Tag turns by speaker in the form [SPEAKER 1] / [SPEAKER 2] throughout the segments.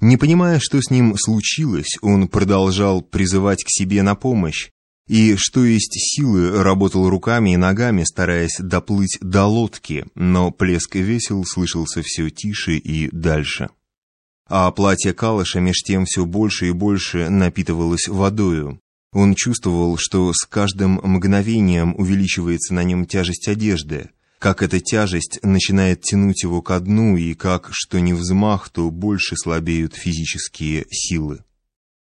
[SPEAKER 1] Не понимая, что с ним случилось, он продолжал призывать к себе на помощь, и, что есть силы, работал руками и ногами, стараясь доплыть до лодки, но плеск весел слышался все тише и дальше. А платье Калыша меж тем все больше и больше напитывалось водою. Он чувствовал, что с каждым мгновением увеличивается на нем тяжесть одежды, как эта тяжесть начинает тянуть его ко дну, и как, что не взмах, то больше слабеют физические силы.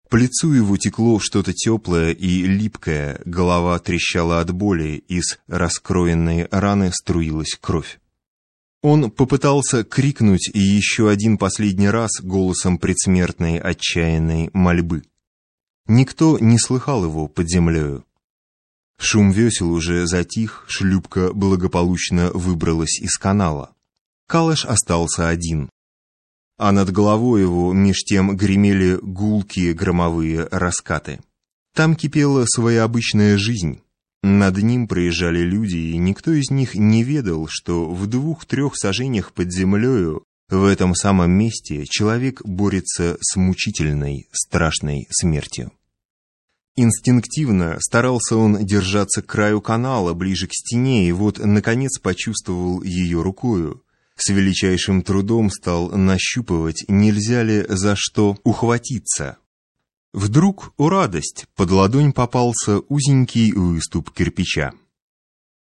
[SPEAKER 1] По лицу его текло что-то теплое и липкое, голова трещала от боли, из раскроенной раны струилась кровь. Он попытался крикнуть и еще один последний раз голосом предсмертной отчаянной мольбы. Никто не слыхал его под землею. Шум весел уже затих, шлюпка благополучно выбралась из канала. Калыш остался один. А над головой его меж тем гремели гулкие громовые раскаты. Там кипела своя обычная жизнь. Над ним проезжали люди, и никто из них не ведал, что в двух-трех сажениях под землею в этом самом месте человек борется с мучительной, страшной смертью. Инстинктивно старался он держаться к краю канала, ближе к стене, и вот, наконец, почувствовал ее рукою. С величайшим трудом стал нащупывать, нельзя ли за что ухватиться. Вдруг, о радость, под ладонь попался узенький выступ кирпича.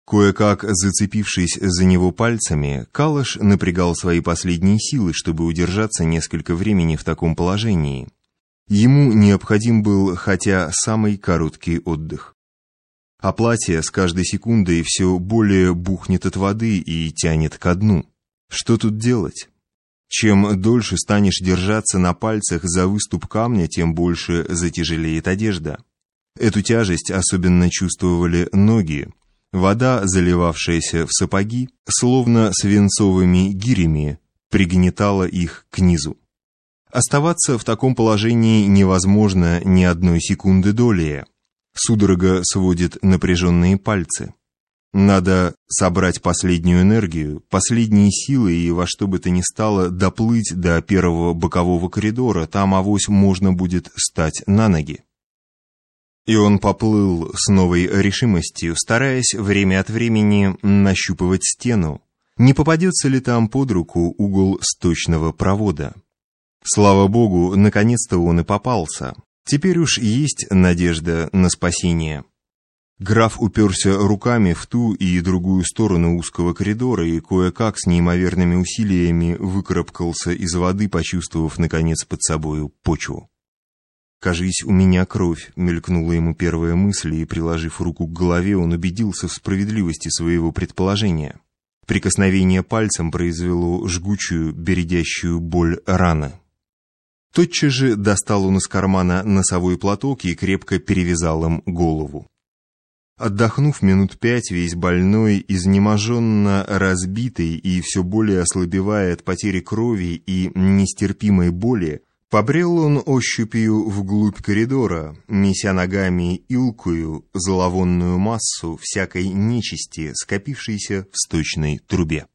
[SPEAKER 1] Кое-как зацепившись за него пальцами, Калыш напрягал свои последние силы, чтобы удержаться несколько времени в таком положении. Ему необходим был хотя самый короткий отдых. А платье с каждой секундой все более бухнет от воды и тянет ко дну. Что тут делать? Чем дольше станешь держаться на пальцах за выступ камня, тем больше затяжелеет одежда. Эту тяжесть особенно чувствовали ноги. Вода, заливавшаяся в сапоги, словно свинцовыми гирями, пригнетала их к низу. Оставаться в таком положении невозможно ни одной секунды доли. Судорога сводит напряженные пальцы. Надо собрать последнюю энергию, последние силы и во что бы то ни стало доплыть до первого бокового коридора, там авось можно будет стать на ноги. И он поплыл с новой решимостью, стараясь время от времени нащупывать стену. Не попадется ли там под руку угол сточного провода? Слава богу, наконец-то он и попался. Теперь уж есть надежда на спасение. Граф уперся руками в ту и другую сторону узкого коридора и кое-как с неимоверными усилиями выкарабкался из воды, почувствовав, наконец, под собою почву. «Кажись, у меня кровь», — мелькнула ему первая мысль, и, приложив руку к голове, он убедился в справедливости своего предположения. Прикосновение пальцем произвело жгучую, бередящую боль раны. Тотчас же достал он из кармана носовой платок и крепко перевязал им голову. Отдохнув минут пять, весь больной, изнеможенно разбитый и все более ослабевая от потери крови и нестерпимой боли, побрел он ощупью вглубь коридора, меся ногами илкую, зловонную массу всякой нечисти, скопившейся в сточной трубе.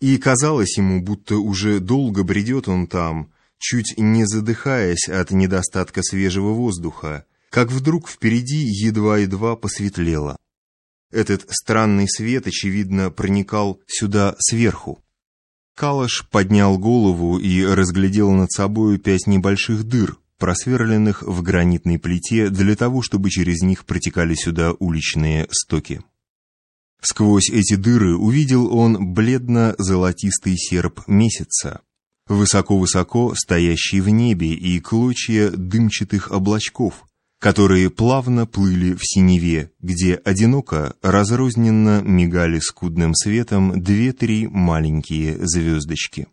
[SPEAKER 1] И казалось ему, будто уже долго бредет он там, чуть не задыхаясь от недостатка свежего воздуха, как вдруг впереди едва-едва посветлело. Этот странный свет, очевидно, проникал сюда сверху. Калаш поднял голову и разглядел над собою пять небольших дыр, просверленных в гранитной плите для того, чтобы через них протекали сюда уличные стоки. Сквозь эти дыры увидел он бледно-золотистый серп месяца, высоко-высоко стоящий в небе и клочья дымчатых облачков, которые плавно плыли в синеве, где одиноко, разрозненно мигали скудным светом две-три маленькие звездочки.